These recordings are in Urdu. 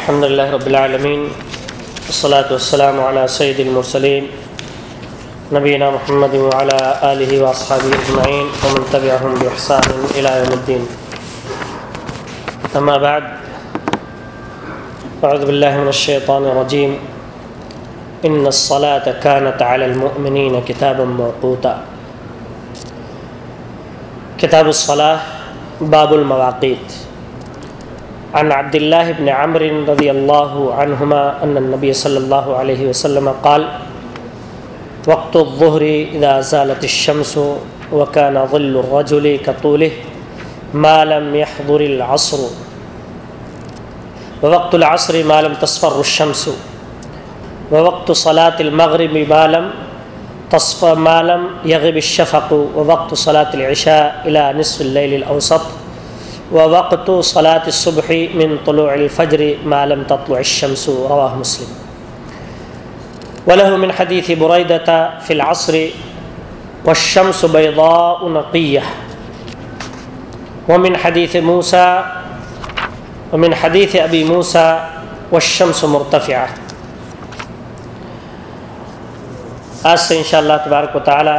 الحمد لله رب العالمين والصلاة والسلام على سيد المرسلين نبينا محمد وعلى آله وأصحابه أجمعين ومن تبعهم بإحسان إلى يوم الدين. أما بعد، أعوذ بالله من الشيطان الرجيم. إن الصلاة كانت على المؤمنين كتابا موقوتا. كتاب الصلاة باب المواقيت. عن عبد الله بن عمرو رضي الله عنهما أن النبي صلى الله عليه وسلم قال، وقت الظهر إذا زالت الشمس وكان ظل الرجل كطوله ما لم يحضر العصر. ووقت العصر ما لم تصفر الشمس. ووقت صلاة المغرب ما لم تصفى ما لم يغب الشفق. ووقت صلاة العشاء إلى نصف الليل الأوسط. ووقت صلاة الصبح من طلوع الفجر ما لم تطلع الشمس، رواه مسلم. وله من حديث بريدة في العصر والشمس بيضاء نقية. ومن حديث موسى ومن حديث أبي موسى والشمس مرتفعة. آج سے انشاءاللہ تبارک و تعالی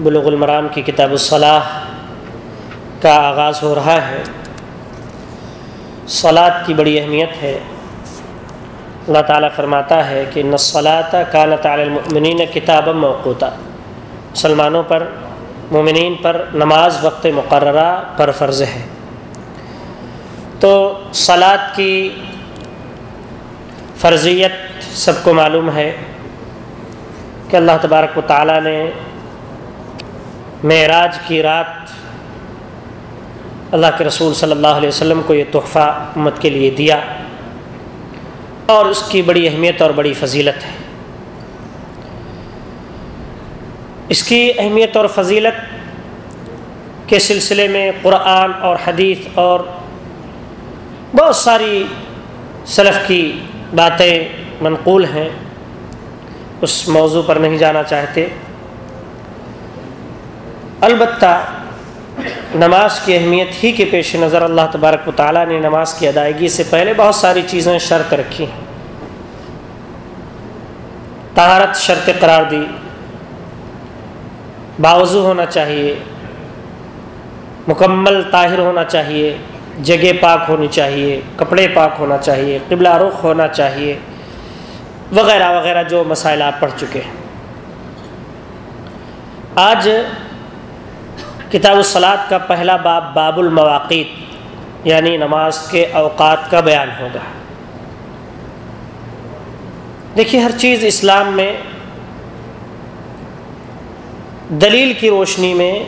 بلوغ المرام کی کتاب الصلاح کا آغاز ہو رہا ہے۔ صلات کی بڑی اہمیت ہے۔ اللہ تعالیٰ فرماتا ہے کہ نصلاۃ کانت علی المؤمنین کتاب موقوتا۔ مسلمانوں پر، مومنین پر نماز وقت مقررہ پر فرض ہے۔ تو صلات کی فرضیت سب کو معلوم ہے کہ اللہ تبارک و تعالیٰ نے معراج کی رات اللہ کے رسول صلی اللہ علیہ وسلم کو یہ تحفہ امت کے لیے دیا اور اس کی بڑی اہمیت اور بڑی فضیلت ہے۔ اس کی اہمیت اور فضیلت کے سلسلے میں قرآن اور حدیث اور بہت ساری سلف کی باتیں منقول ہیں۔ اس موضوع پر نہیں جانا چاہتے۔ البتہ نماز کی اہمیت ہی کے پیش نظر اللہ تبارک و تعالیٰ نے نماز کی ادائیگی سے پہلے بہت ساری چیزیں شرط رکھی ہیں۔ طہارت شرط قرار دی۔ باوضو ہونا چاہیے۔ مکمل طاہر ہونا چاہیے۔ جگہ پاک ہونی چاہیے۔ کپڑے پاک ہونا چاہیے۔ قبلہ رخ ہونا چاہیے۔ وغیرہ وغیرہ جو مسائل آپ پڑھ چکے ہیں۔ آج کتاب الصلاط کا پہلا باب باب المواقیت یعنی نماز کے اوقات کا بیان ہوگا۔ دیکھیے، ہر چیز اسلام میں دلیل کی روشنی میں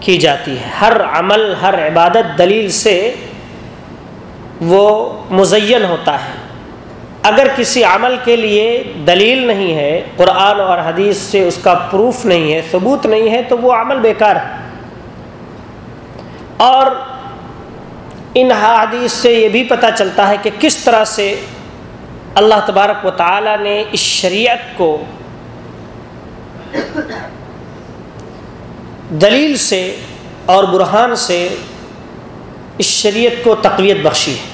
کی جاتی ہے۔ ہر عمل، ہر عبادت دلیل سے وہ مزین ہوتا ہے۔ اگر کسی عمل کے لیے دلیل نہیں ہے، قرآن اور حدیث سے اس کا پروف نہیں ہے، ثبوت نہیں ہے، تو وہ عمل بیکار ہے۔ اور ان حدیث سے یہ بھی پتہ چلتا ہے کہ کس طرح سے اللہ تبارک و تعالیٰ نے اس شریعت کو دلیل سے اور برہان سے اس شریعت کو تقویت بخشی ہے۔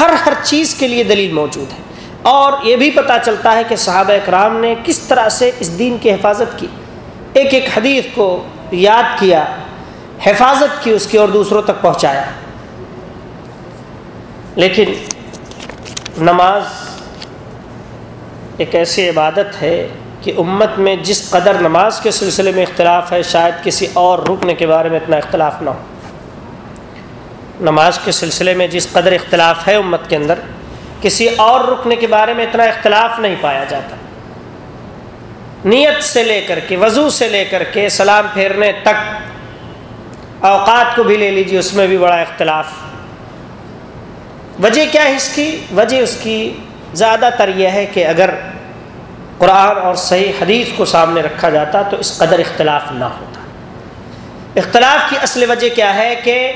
ہر ہر چیز کے لیے دلیل موجود ہے۔ اور یہ بھی پتہ چلتا ہے کہ صحابہ اکرام نے کس طرح سے اس دین کی حفاظت کی۔ ایک ایک حدیث کو یاد کیا، حفاظت کی، اس کی اور دوسروں تک پہنچایا۔ لیکن نماز ایک ایسی عبادت ہے کہ امت میں جس قدر نماز کے سلسلے میں اختلاف ہے، شاید کسی اور رکن کے بارے میں اتنا اختلاف نہ ہو۔ نماز کے سلسلے میں جس قدر اختلاف ہے امت کے اندر، کسی اور رکن کے بارے میں اتنا اختلاف نہیں پایا جاتا۔ نیت سے لے کر کے، وضو سے لے کر کے، سلام پھیرنے تک اوقات کو بھی لے لیجیے اس میں بھی بڑا اختلاف۔ وجہ کیا ہے اس کی؟ وجہ اس کی زیادہ تر یہ ہے کہ اگر قرآن اور صحیح حدیث کو سامنے رکھا جاتا تو اس قدر اختلاف نہ ہوتا۔ اختلاف کی اصل وجہ کیا ہے کہ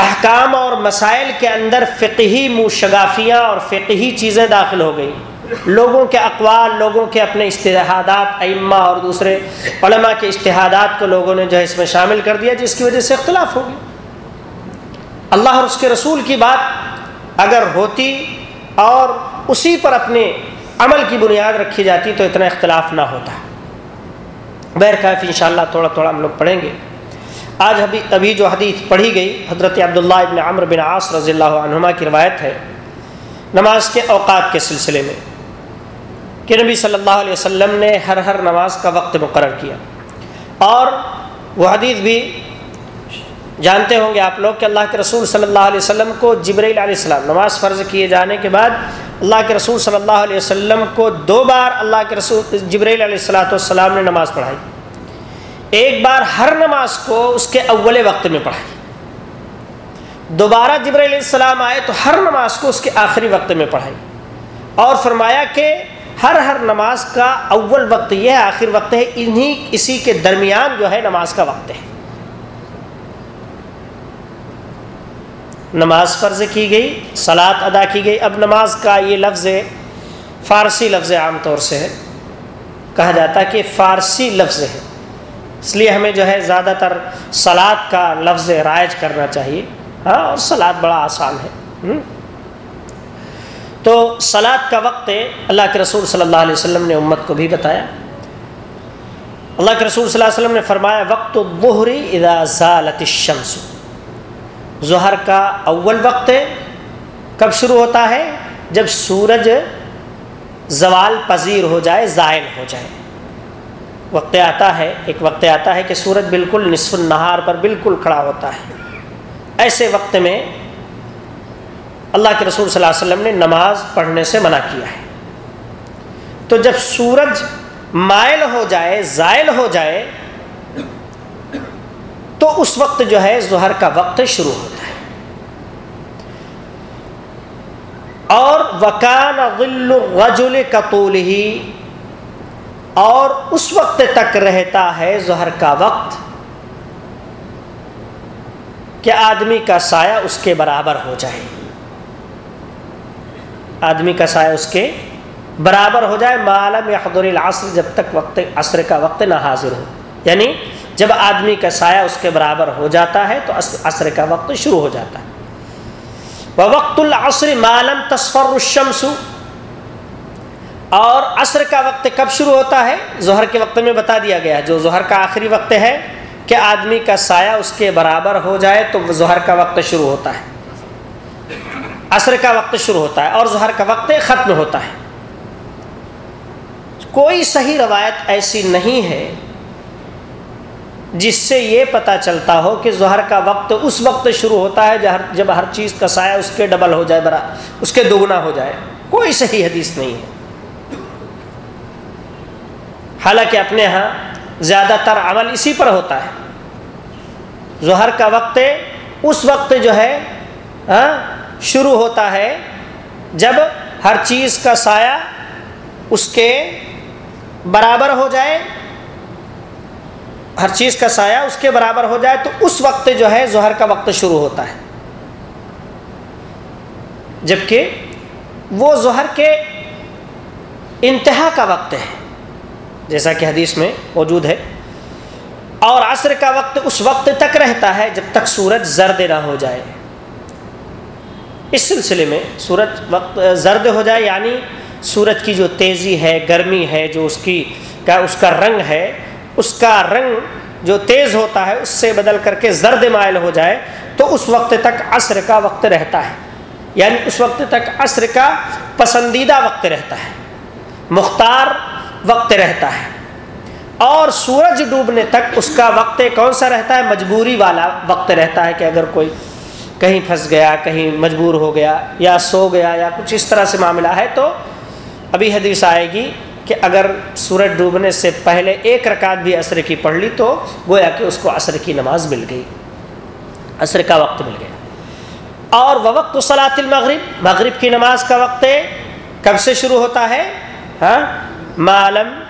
احکام اور مسائل کے اندر فقہی موشگافیاں اور فقہی چیزیں داخل ہو گئی لوگوں کے اقوال، لوگوں کے اپنے اشتہادات ائمہ اور دوسرے علماء کے اشتہادات کو لوگوں نے جو ہے اس میں شامل کر دیا، جس کی وجہ سے اختلاف ہو گیا۔ اللہ اور اس کے رسول کی بات اگر ہوتی اور اسی پر اپنے عمل کی بنیاد رکھی جاتی تو اتنا اختلاف نہ ہوتا۔ بہرکیف ان شاء اللہ تھوڑا تھوڑا ہم لوگ پڑھیں گے۔ آج ابھی ابھی جو حدیث پڑھی گئی، حضرت عبداللہ ابن عمر بن عاص رضی اللہ عنہما کی روایت ہے، نماز کے اوقات کے سلسلے میں کہ نبی صلی اللہ علیہ وسلم نے ہر ہر نماز کا وقت مقرر کیا۔ اور وہ حدیث بھی جانتے ہوں گے آپ لوگ کہ اللہ کے رسول صلی اللہ علیہ وسلم کو جبریل علیہ السلام نماز فرض کیے جانے کے بعد اللہ کے رسول صلی اللہ علیہ وسلم کو دو بار اللہ کے رسول جبریل علیہ السلاۃ والسلام نے نماز پڑھائی۔ ایک بار ہر نماز کو اس کے اول وقت میں پڑھائی دوبارہ جبر علیہ السلام آئے تو ہر نماز کو اس کے آخری وقت میں پڑھائی اور فرمایا کہ ہر ہر نماز کا اول وقت یہ ہے، آخر وقت ہے، انہی اسی کے درمیان جو ہے نماز کا وقت ہے۔ نماز فرض کی گئی سلاد ادا کی گئی۔ اب نماز کا یہ لفظ فارسی لفظ عام طور سے ہے۔ کہا جاتا ہے کہ فارسی لفظ ہے۔ اس لیے ہمیں جو ہے زیادہ تر سلاد کا لفظ رائج کرنا چاہیے۔ ہاں اور سلاد بڑا آسان ہے۔ تو سلاد کا وقت اللہ کے رسول صلی اللہ علیہ وسلم نے امت کو بھی بتایا۔ اللہ کے رسول صلی اللہ علیہ وسلم نے فرمایا، وقت بحری اذا زالت الشمس۔ ظہر کا اول وقت کب شروع ہوتا ہے؟ جب سورج زوال پذیر ہو جائے، زائل ہو جائے۔ وقت آتا ہے، ایک وقت آتا ہے کہ سورج بالکل نصف النہار پر بالکل کھڑا ہوتا ہے۔ ایسے وقت میں اللہ کے رسول صلی اللہ علیہ وسلم نے نماز پڑھنے سے منع کیا ہے۔ تو جب سورج مائل ہو جائے، زائل ہو جائے، تو اس وقت جو ہے ظہر کا وقت شروع ہوتا ہے۔ اور وکان غل کپول ہی اور اس وقت تک رہتا ہے ظہر کا وقت کہ آدمی کا سایہ اس کے برابر ہو جائے۔ آدمی کا سایہ اس کے برابر ہو جائے۔ معلوم یا العصر جب تک وقت عصر کا وقت نہ حاضر ہو۔ یعنی جب آدمی کا سایہ اس کے برابر ہو جاتا ہے تو عصر کا وقت شروع ہو جاتا ہے۔ وہ وقت العصر معلوم تصفر الشمس اور عصر کا وقت کب شروع ہوتا ہے؟ ظہر کے وقت میں بتا دیا گیا جو ظہر کا آخری وقت ہے کہ آدمی کا سایہ اس کے برابر ہو جائے تو ظہر کا وقت شروع ہوتا ہے۔ عصر کا وقت شروع ہوتا ہے اور ظہر کا وقت ختم ہوتا ہے۔ کوئی صحیح روایت ایسی نہیں ہے جس سے یہ پتہ چلتا ہو کہ ظہر کا وقت اس وقت شروع ہوتا ہے جب ہر چیز کا سایہ اس کے ڈبل ہو جائے، برا اس کے دوگنا ہو جائے۔ کوئی صحیح حدیث نہیں ہے۔ حالانکہ اپنے ہاں زیادہ تر عمل اسی پر ہوتا ہے۔ ظہر کا وقت اس وقت جو ہے ہاں شروع ہوتا ہے جب ہر چیز کا سایہ اس کے برابر ہو جائے۔ ہر چیز کا سایہ اس کے برابر ہو جائے تو اس وقت جو ہے ظہر کا وقت شروع ہوتا ہے۔ جبکہ وہ ظہر کے انتہا کا وقت ہے۔ جیسا کہ حدیث میں موجود ہے۔ اور عصر کا وقت اس وقت تک رہتا ہے جب تک سورج زرد نہ ہو جائے۔ اس سلسلے میں سورج وقت زرد ہو جائے یعنی سورج کی جو تیزی ہے، گرمی ہے، جو اس کی کا اس کا رنگ ہے، اس کا رنگ جو تیز ہوتا ہے، اس سے بدل کر کے زرد مائل ہو جائے، تو اس وقت تک عصر کا وقت رہتا ہے۔ یعنی اس وقت تک عصر کا پسندیدہ وقت رہتا ہے۔ مختار وقت رہتا ہے۔ اور سورج ڈوبنے تک اس کا وقت کون سا رہتا ہے؟ مجبوری والا وقت رہتا ہے کہ اگر کوئی کہیں پھنس گیا، کہیں مجبور ہو گیا یا سو گیا یا کچھ اس طرح سے معاملہ ہے تو ابھی حدیث آئے گی کہ اگر سورج ڈوبنے سے پہلے ایک رکعت بھی عصر کی پڑھ لی تو گویا کہ اس کو عصر کی نماز مل گئی۔ عصر کا وقت مل گیا۔ اور وہ وقت صلاۃ المغرب، مغرب کی نماز کا وقت کب سے شروع ہوتا ہے؟ ہاں؟ معلوم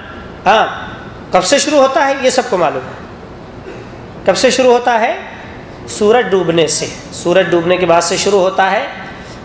ہاں کب سے شروع ہوتا ہے یہ سب کو معلوم ہے۔ کب سے شروع ہوتا ہے؟ سورج ڈوبنے سے۔ سورج ڈوبنے کے بعد سے شروع ہوتا ہے۔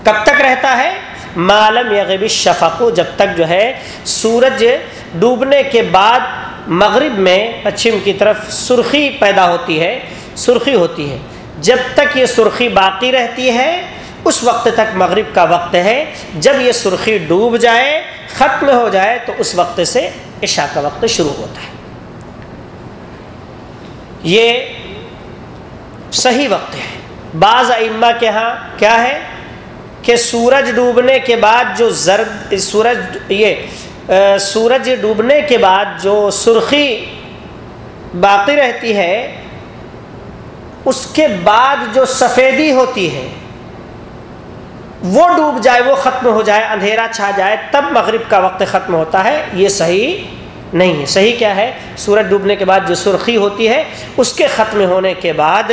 کب تک رہتا ہے؟ معلوم یا غبی شفق جب تک جو ہے سورج ڈوبنے کے بعد مغرب میں پچھم کی طرف سرخی پیدا ہوتی ہے، سرخی ہوتی ہے۔ جب تک یہ سرخی باقی رہتی ہے اس وقت تک مغرب کا وقت ہے، جب یہ سرخی ڈوب جائے، ختم ہو جائے، تو اس وقت سے عشاء کا وقت شروع ہوتا ہے۔ یہ صحیح وقت ہے۔ بعض ائمہ کے ہاں کیا ہے؟ کہ سورج ڈوبنے کے بعد جو زرد، سورج یہ سورج ڈوبنے کے بعد جو سرخی باقی رہتی ہے، اس کے بعد جو سفیدی ہوتی ہے وہ ڈوب جائے، وہ ختم ہو جائے، اندھیرا چھا جائے، تب مغرب کا وقت ختم ہوتا ہے۔ یہ صحیح نہیں ہے۔ صحیح کیا ہے؟ سورج ڈوبنے کے بعد جو سرخی ہوتی ہے، اس کے ختم ہونے کے بعد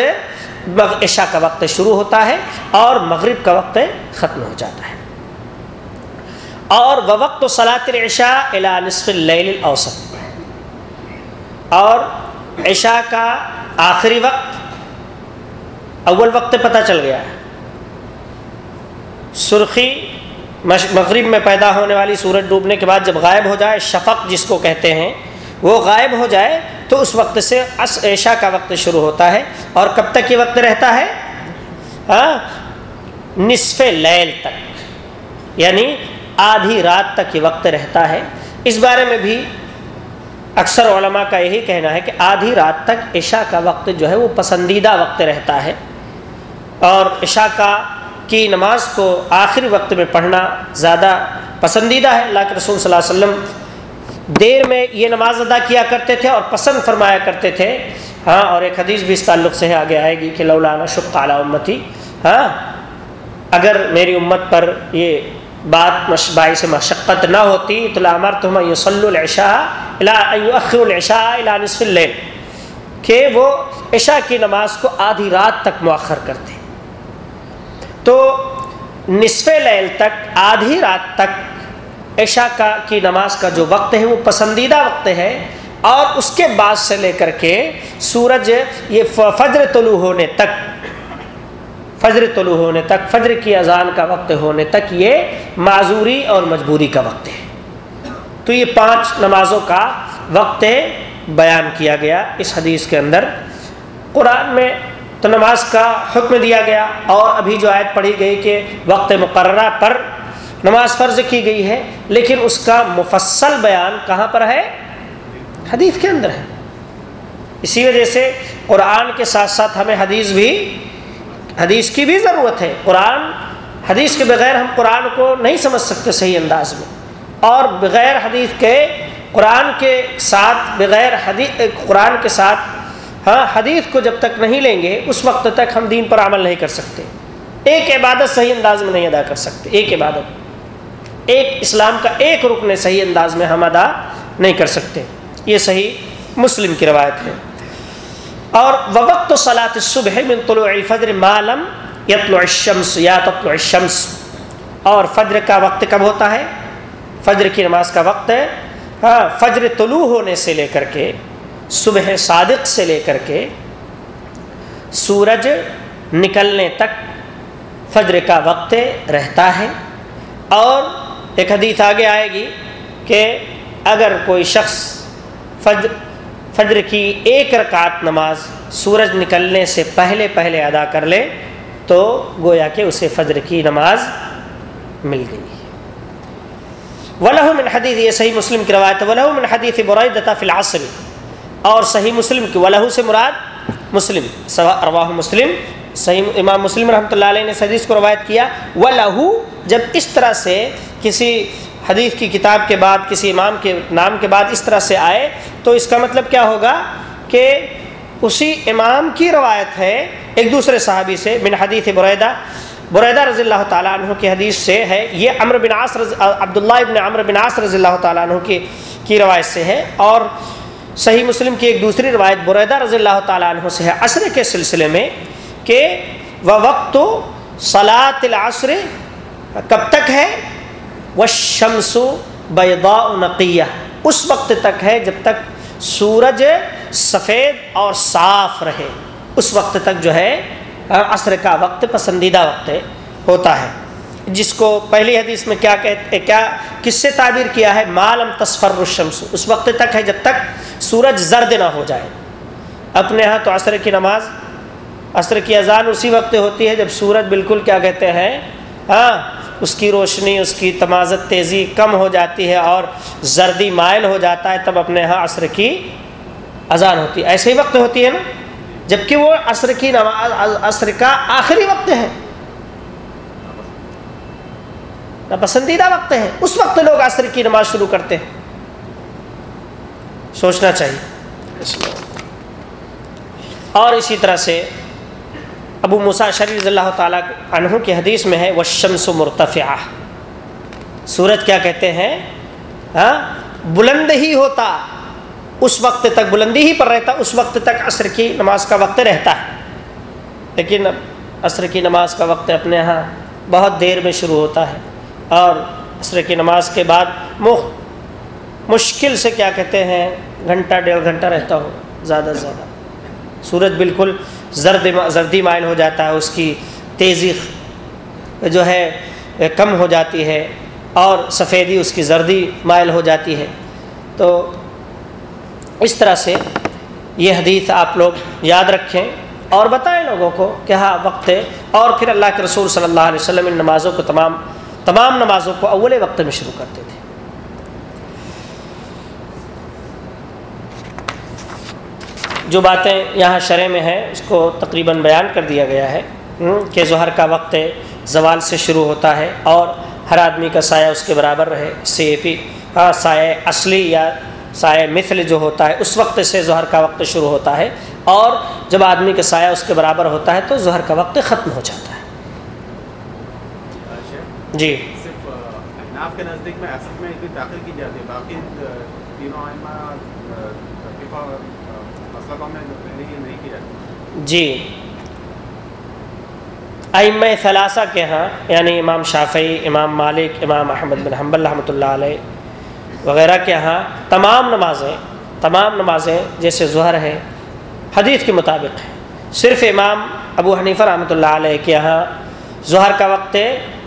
عشاء کا وقت شروع ہوتا ہے اور مغرب کا وقت ختم ہو جاتا ہے۔ اور وہ وقت صلاط عشاء الا نصف اللیل اوسط اور عشاء کا آخری وقت، اول وقت پتہ چل گیا۔ ہے سرخی مغرب میں پیدا ہونے والی سورج ڈوبنے کے بعد جب غائب ہو جائے، شفق جس کو کہتے ہیں، وہ غائب ہو جائے تو اس وقت سے اس عشاء کا وقت شروع ہوتا ہے۔ اور کب تک یہ وقت رہتا ہے؟ ہاں نصف لیل تک۔ یعنی آدھی رات تک یہ وقت رہتا ہے۔ اس بارے میں بھی اکثر علماء کا یہی کہنا ہے کہ آدھی رات تک عشاء کا وقت جو ہے، وہ پسندیدہ وقت رہتا ہے۔ اور عشاء کا کی نماز کو آخری وقت میں پڑھنا زیادہ پسندیدہ ہے۔ اللہ کے رسول صلی اللہ علیہ وسلم دیر میں یہ نماز ادا کیا کرتے تھے اور پسند فرمایا کرتے تھے۔ ہاں اور ایک حدیث بھی اس تعلق سے آگے آئے گی کہ لولانا شک تعلیٰ امتی۔ ہاں اگر میری امت پر یہ بات باعث مشقت نہ ہوتی، تو لامر تم یوسل العشاء اخر العشاء نصف اللیل کہ وہ عشاء کی نماز کو آدھی رات تک مؤخر کرتے۔ تو نصف لیل تک، آدھی رات تک عشاء کا کی نماز کا جو وقت ہے، وہ پسندیدہ وقت ہے۔ اور اس کے بعد سے لے کر کے سورج یہ فجر طلوع ہونے تک، فجر طلوع ہونے تک، فجر کی اذان کا وقت ہونے تک یہ معذوری اور مجبوری کا وقت ہے۔ تو یہ پانچ نمازوں کا وقت بیان کیا گیا۔ اس حدیث کے اندر قرآن میں تو نماز کا حکم دیا گیا اور ابھی جو آیت پڑھی گئی کہ وقت مقررہ پر نماز فرض کی گئی ہے، لیکن اس کا مفصل بیان کہاں پر ہے؟ حدیث کے اندر ہے۔ اسی وجہ سے قرآن کے ساتھ ساتھ ہمیں حدیث بھی، حدیث کی بھی ضرورت ہے۔ قرآن، حدیث کے بغیر ہم قرآن کو نہیں سمجھ سکتے صحیح انداز میں۔ اور بغیر حدیث کے، قرآن کے ساتھ، بغیر حدیث، قرآن کے ساتھ ہاں حدیث کو جب تک نہیں لیں گے، اس وقت تک ہم دین پر عمل نہیں کر سکتے۔ ایک عبادت صحیح انداز میں نہیں ادا کر سکتے، ایک عبادت۔ ایک اسلام کا ایک رکن صحیح انداز میں ہم ادا نہیں کر سکتے۔ یہ صحیح مسلم کی روایت ہے۔ اور وقت و صلاۃ صبح من طلوع الفجر معلوم یتل الشمس، یا تطلع الشمس۔ اور فجر کا وقت کب ہوتا ہے؟ فجر کی نماز کا وقت ہے۔ ہاں فجر طلوع ہونے سے لے کر کے صبح صادق سے لے کر کے سورج نکلنے تک فجر کا وقت رہتا ہے۔ اور ایک حدیث آگے آئے گی کہ اگر کوئی شخص فجر فجر کی ایک رکعت نماز سورج نکلنے سے پہلے پہلے ادا کر لے تو گویا کہ اسے فجر کی نماز مل گئی۔ ولہ من حدیث یہ صحیح مسلم کی روایت ولہ من حدیث برعیدتا فی العصر۔ اور صحیح مسلم کی ولہ سے مراد مسلم۔ رواہ مسلم، صحیح امام مسلم رحمۃ اللہ علیہ نے حدیث کو روایت کیا۔ ولہ جب اس طرح سے کسی حدیث کی کتاب کے بعد، کسی امام کے نام کے بعد اس طرح سے آئے، تو اس کا مطلب کیا ہوگا کہ اسی امام کی روایت ہے ایک دوسرے صحابی سے بن حدیث بریدہ بریدہ رضی اللہ تعالیٰ عنہ کی حدیث سے ہے۔ یہ امر بن عاص رضی عبداللہ ابن امر بن عاص رضی اللہ تعالیٰ عنہ کی کی روایت سے ہے۔ اور صحیح مسلم کی ایک دوسری روایت بریدہ رضی اللہ تعالیٰ عنہ سے ہے، عصر کے سلسلے میں کہ وہ وقت صلاۃ العصر کب تک ہے؟ وہ شمس بیضاء نقیہ اس وقت تک ہے جب تک سورج سفید اور صاف رہے۔ اس وقت تک جو ہے، عصر کا وقت پسندیدہ وقت ہوتا ہے۔ جس کو پہلی حدیث میں کیا کہتے کیا کس سے تعبیر کیا ہے؟ مالم تصفر الشمس۔ اس وقت تک ہے جب تک سورج زرد نہ ہو جائے۔ اپنے ہاں تو عصر کی نماز، عصر کی اذان اسی وقت ہوتی ہے جب سورج بالکل کیا کہتے ہیں؟ ہاں اس کی روشنی، اس کی تمازت تیزی کم ہو جاتی ہے اور زردی مائل ہو جاتا ہے تب اپنے یہاں عصر کی اذان ہوتی ہے۔ ایسے ہی وقت ہوتی ہے نا؟ جبکہ وہ عصر کی نماز، عصر کا آخری وقت ہے۔ پسندیدہ وقت ہے۔ اس وقت لوگ عصر کی نماز شروع کرتے ہیں۔ سوچنا چاہیے۔ اور اسی طرح سے ابو مسا رضی اللہ تعالیٰ عنہ کی حدیث میں ہے وہ شمس و مرتفع سورج کیا کہتے ہیں؟ ہاں؟ بلند ہی ہوتا۔ اس وقت تک بلندی ہی پر رہتا، اس وقت تک عصر کی نماز کا وقت رہتا۔ ہے لیکن عصر کی نماز کا وقت اپنے یہاں بہت دیر میں شروع ہوتا ہے۔ اور عصر کی نماز کے بعد مخ مشکل سے کیا کہتے ہیں، گھنٹہ ڈیڑھ گھنٹہ رہتا ہو، زیادہ سے زیادہ۔ سورج بالکل زرد زردی مائل ہو جاتا ہے، اس کی تیزی جو ہے، کم ہو جاتی ہے اور سفیدی اس کی زردی مائل ہو جاتی ہے۔ تو اس طرح سے یہ حدیث آپ لوگ یاد رکھیں اور بتائیں لوگوں کو کہ ہاں وقت ہے۔ اور پھر اللہ کے رسول صلی اللہ علیہ وسلم ان نمازوں کو تمام تمام نمازوں کو اول وقت میں شروع کرتے تھے۔ جو باتیں یہاں شرح میں ہیں، اس کو تقریباً بیان کر دیا گیا ہے کہ ظہر کا وقت زوال سے شروع ہوتا ہے اور ہر آدمی کا سایہ اس کے برابر رہے۔ سے پی ہاں سایہ اصلی یا سایہ مثل جو ہوتا ہے، اس وقت سے ظہر کا وقت شروع ہوتا ہے اور جب آدمی کا سایہ اس کے برابر ہوتا ہے تو ظہر کا وقت ختم ہو جاتا ہے۔ جی۔ کے نزدیک میں داخل کی جاتی ہے باقی تینوں جی۔ ائم ثلاثہ کے ہاں یعنی امام شافعی امام مالک امام احمد بن حمب رحمۃ اللہ علیہ وغیرہ کے ہاں تمام نمازیں تمام نمازیں جیسے ظہر ہے حدیث کے مطابق ہیں۔ صرف امام ابو حنیفہ رحمۃ اللہ علیہ کے یہاں ظہر کا وقت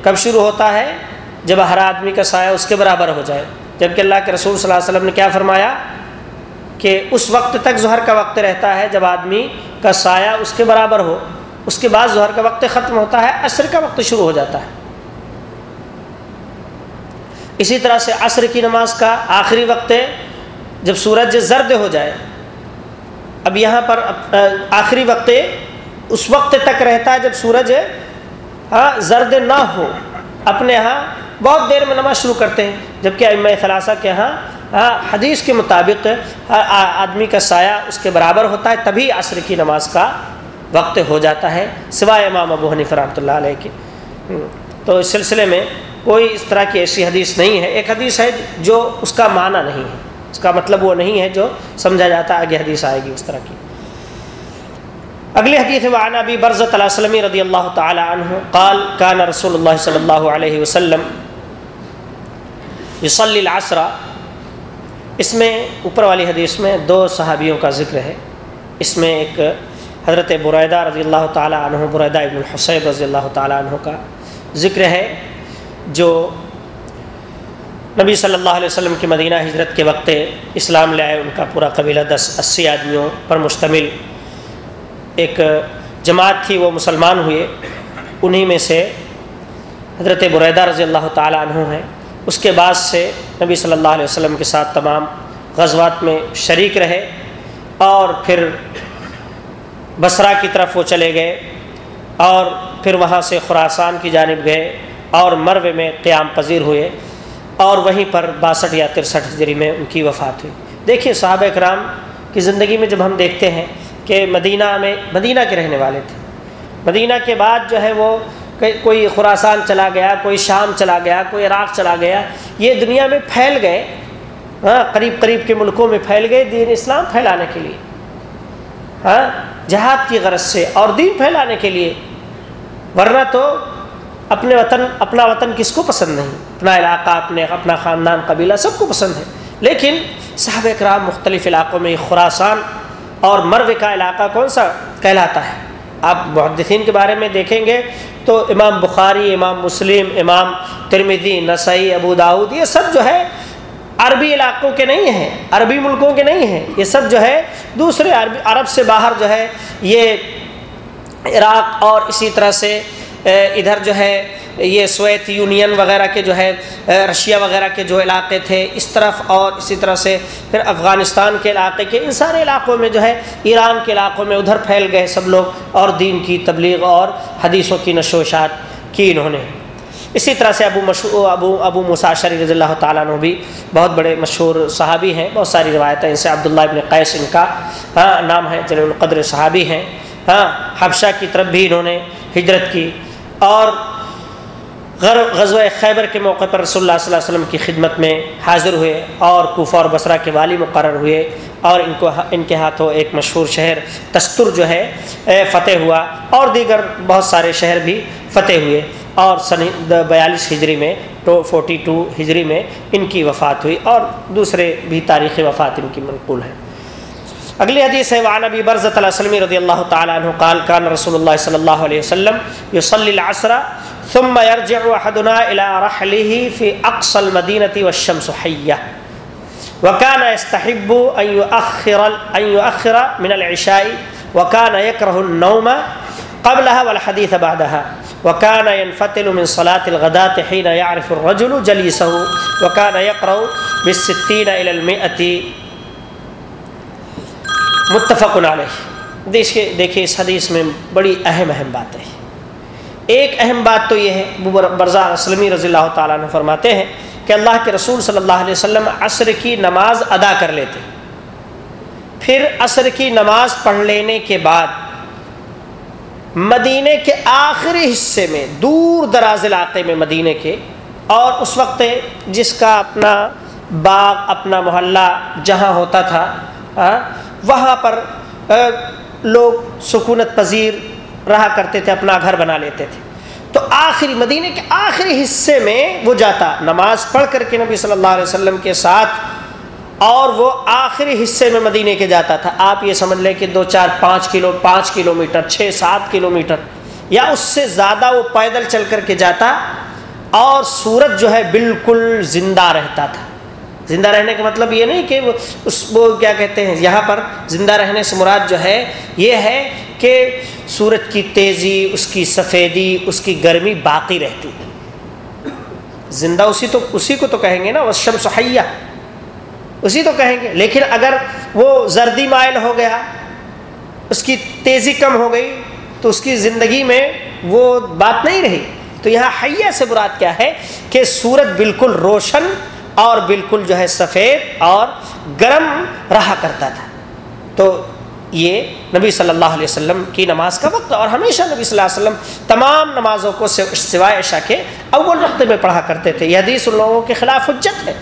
کب شروع ہوتا ہے؟ جب ہر آدمی کا سایہ اس کے برابر ہو جائے۔ جبکہ اللہ کے رسول صلی اللہ علیہ وسلم نے کیا فرمایا؟ کہ اس وقت تک ظہر کا وقت رہتا ہے جب آدمی کا سایہ اس کے برابر ہو۔ اس کے بعد ظہر کا وقت ختم ہوتا ہے، عصر کا وقت شروع ہو جاتا ہے۔ اسی طرح سے عصر کی نماز کا آخری وقت جب سورج زرد ہو جائے۔ اب یہاں پر، آخری وقت اس وقت تک رہتا ہے جب سورج ہاں زرد نہ ہو۔ اپنے یہاں بہت دیر میں نماز شروع کرتے ہیں، جبکہ ام ثلاثہ کے یہاں حدیث کے مطابق ہاں، آدمی کا سایہ اس کے برابر ہوتا ہے، تبھی عصر کی نماز کا وقت ہو جاتا ہے، سوائے امام ابو حنیف رحمۃ اللہ علیہ کے۔ تو اس سلسلے میں کوئی اس طرح کی ایسی حدیث نہیں ہے۔ ایک حدیث ہے جو اس کا معنی نہیں ہے۔ اس کا مطلب وہ نہیں ہے جو سمجھا جاتا، آگے حدیث آئے گی اس طرح کی۔ اگلی حدیث وعن ابی برزت علیہ وسلم رضی اللہ تعالی عنہ، قال، کان رسول اللہ صلی اللہ علیہ وسلم یصلی العصر. اس میں اوپر والی حدیث میں دو صحابیوں کا ذکر ہے۔ اس میں ایک حضرت برعیدہ رضی اللہ تعالیٰ عنہ برعیدہ ابن الحسیب رضی اللہ تعالیٰ عنہ کا ذکر ہے، جو نبی صلی اللہ علیہ وسلم کی مدینہ ہجرت کے وقت اسلام لے آئے، ان کا پورا قبیلہ دس، اسی آدمیوں پر مشتمل۔ ایک جماعت تھی، وہ مسلمان ہوئے۔ انہی میں سے حضرت برعیدہ رضی اللہ تعالیٰ عنہ ہیں۔ اس کے بعد سے نبی صلی اللہ علیہ وسلم کے ساتھ تمام غزوات میں شریک رہے اور پھر بصرہ کی طرف وہ چلے گئے اور پھر وہاں سے خراسان کی جانب گئے اور مرو میں قیام پذیر ہوئے اور وہیں پر باسٹھ یا ترسٹھ ہجری میں ان کی وفات ہوئی۔ دیکھیے صحابہ کرام کی زندگی میں جب ہم دیکھتے ہیں کہ مدینہ میں مدینہ کے رہنے والے تھے۔ مدینہ کے بعد جو ہے وہ کوئی خوراسان چلا گیا، کوئی شام چلا گیا، کوئی عراق چلا گیا، یہ دنیا میں پھیل گئے۔ ہاں قریب قریب کے ملکوں میں پھیل گئے دین اسلام پھیلانے کے لیے۔ ہاں جہاد کی غرض سے اور دین پھیلانے کے لیے۔ ورنہ تو اپنے وطن، اپنا وطن کس کو پسند نہیں؟ اپنا علاقہ، اپنے، اپنا خاندان، قبیلہ سب کو پسند ہے۔ لیکن صحابہ کرام مختلف علاقوں میں خوراسان اور مرو کا علاقہ کون سا کہلاتا ہے؟ آپ محدثین کے بارے میں دیکھیں گے تو امام بخاری، امام مسلم، امام ترمیدی نسائی، ابو داود، یہ سب جو ہے عربی علاقوں کے نہیں ہیں، عربی ملکوں کے نہیں ہیں، یہ سب جو ہے دوسرے عربی عرب سے باہر جو ہے یہ عراق اور اسی طرح سے ادھر جو ہے یہ سویت یونین وغیرہ کے جو ہے رشیا وغیرہ کے جو علاقے تھے، اس طرف اور اسی طرح سے پھر افغانستان کے علاقے کے ان سارے علاقوں میں جو ہے، ایران کے علاقوں میں ادھر پھیل گئے سب لوگ اور دین کی تبلیغ اور حدیثوں کی نشو و اشاعت کی انہوں نے۔ اسی طرح سے ابو مشہور ابو ابو مساشر رضی اللہ تعالیٰ عنہ بھی بہت بڑے مشہور صحابی ہیں، بہت ساری روایتیں ان سے عبداللہ ابن قیس، ان کا ہاں نام ہے جن القدر صحابی ہیں۔ ہاں حبشہ کی طرف بھی انہوں نے ہجرت کی۔ اور غزوہ خیبر کے موقع پر رسول اللہ صلی اللہ علیہ وسلم کی خدمت میں حاضر ہوئے اور کوفہ اور بصرہ کے والی مقرر ہوئے اور ان کو ان کے ہاتھوں ایک مشہور شہر تستر جو ہے فتح ہوا اور دیگر بہت سارے شہر بھی فتح ہوئے اور سن بیالیس ہجری میں ٹو فورٹی ٹو ہجری میں ان کی وفات ہوئی اور دوسرے بھی تاریخی وفات ان کی منقول ہے اگلی حدیث ہے، وعن ابی برزت علیہ وسلم رضی اللہ تعالیٰ عنہ قال، کان رسول اللہ صلی اللہ علیہ وسلم یصلی العصر ثم يرجع احدنا الى رحله في اقصى المدينه والشمس حيه وكان يستحب ان يؤخر ان يؤخر من العشاء وكان يكره النوم قبلها والحديث بعدها. وكان ينفتل من صلاة الغداة حين يعرف الرجل جليسه وكان يقرأ بالستين إلى المئة متفق علیہ۔ دیکھیے دیکھیے اس حدیث میں بڑی اہم اہم بات ہے۔ ایک اہم بات تو یہ ہے برزا اسلمی رضی اللہ تعالیٰ نے فرماتے ہیں کہ اللہ کے رسول صلی اللہ علیہ وسلم عصر کی نماز ادا کر لیتے۔ پھر عصر کی نماز پڑھ لینے کے بعد مدینے کے آخری حصے میں، دور دراز علاقے میں مدینے کے، اور اس وقت جس کا اپنا باغ، اپنا محلہ جہاں ہوتا تھا ہاں، وہاں پر لوگ سکونت پذیر رہا کرتے تھے، اپنا گھر بنا لیتے تھے۔ تو آخری مدینے کے آخری حصے میں وہ جاتا، نماز پڑھ کر کے نبی صلی اللہ علیہ وسلم کے ساتھ، اور وہ آخری حصے میں مدینے کے جاتا تھا۔ آپ یہ سمجھ لیں کہ دو، چار، پانچ کلو پانچ کلو میٹر چھ، سات کلو میٹر یا اس سے زیادہ وہ پیدل چل کر کے جاتا، اور سورج جو ہے بالکل زندہ رہتا تھا۔ زندہ رہنے کا مطلب یہ نہیں کہ اس وہ کیا کہتے ہیں، یہاں پر زندہ رہنے سے مراد جو ہے، یہ ہے کہ سورج کی تیزی، اس کی سفیدی، اس کی گرمی باقی رہتی زندہ اسی تو، اسی کو تو کہیں گے نا وہ شمس حیہ۔ اسی تو کہیں گے۔ لیکن اگر وہ زردی مائل ہو گیا، اس کی تیزی کم ہو گئی، تو اس کی زندگی میں وہ بات نہیں رہی۔ تو یہاں حیہ سے براد کیا ہے کہ سورج بالکل روشن اور بالکل جو ہے سفید اور گرم رہا کرتا تھا۔ تو یہ نبی صلی اللہ علیہ وسلم کی نماز کا وقت اور ہمیشہ نبی صلی اللہ علیہ وسلم تمام نمازوں کو سوائے عشاء کے اول وقت میں پڑھا کرتے تھے۔ یہ حدیث ان لوگوں کے خلاف حجت ہے۔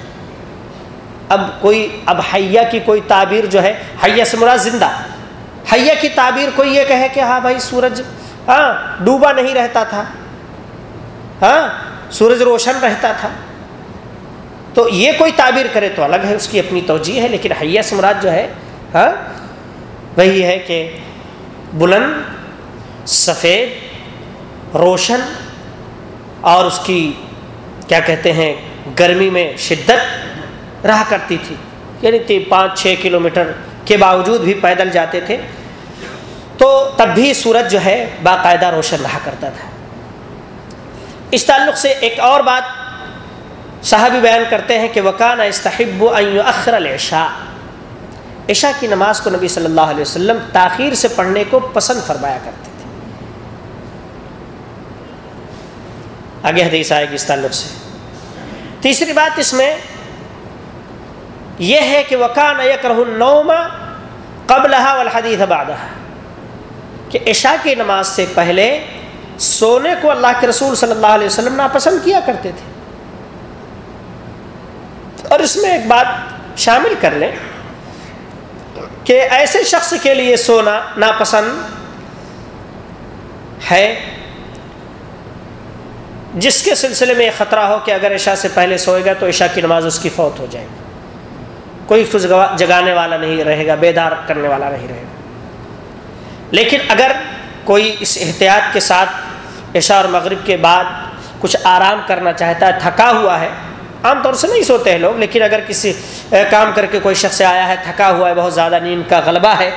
اب کوئی، اب حیا کی کوئی تعبیر جو ہے، حیا سے مراد زندہ۔ حیا کی تعبیر کوئی یہ کہے کہ ہاں بھائی سورج ہاں ڈوبا نہیں رہتا تھا۔ ہاں سورج روشن رہتا تھا۔ تو یہ کوئی تعبیر کرے تو الگ ہے، اس کی اپنی توجہ ہے، لیکن حیا سے مراد جو ہے ہاں وہی ہے کہ بلند، سفید، روشن اور اس کی، کیا کہتے ہیں، گرمی میں شدت رہا کرتی تھی۔ یعنی تین پانچ، چھ کلو میٹر کے باوجود بھی پیدل جاتے تھے۔ تو تب بھی سورج جو ہے، باقاعدہ روشن رہا کرتا تھا۔ اس تعلق سے ایک اور بات صحابی بیان کرتے ہیں کہ وکان استحب اخر العشاء۔ عشاء کی نماز کو نبی صلی اللہ علیہ وسلم تاخیر سے پڑھنے کو پسند فرمایا کرتے تھے۔ آگے حدیث آئے گی اس تعلق سے۔ تیسری بات اس میں یہ ہے کہ وکان یکرہ النوم قبلہ والحدیث بعدہ کہ عشاء کی نماز سے پہلے سونے کو اللہ کے رسول صلی اللہ علیہ وسلم ناپسند کیا کرتے تھے۔ اور اس میں ایک بات شامل کر لیں کہ ایسے شخص کے لیے سونا ناپسند ہے جس کے سلسلے میں یہ خطرہ ہو کہ اگر عشاء سے پہلے سوئے گا تو عشاء کی نماز اس کی فوت ہو جائے گی۔ کوئی کچھ جگانے والا نہیں رہے گا، بیدار کرنے والا نہیں رہے گا۔ لیکن اگر کوئی اس احتیاط کے ساتھ عشاء اور مغرب کے بعد کچھ آرام کرنا چاہتا ہے، تھکا ہوا ہے عام طور سے نہیں سوتے ہیں لوگ، لیکن اگر کسی کام کر کے کوئی شخص آیا ہے، تھکا ہوا ہے، بہت زیادہ نیند کا غلبہ ہے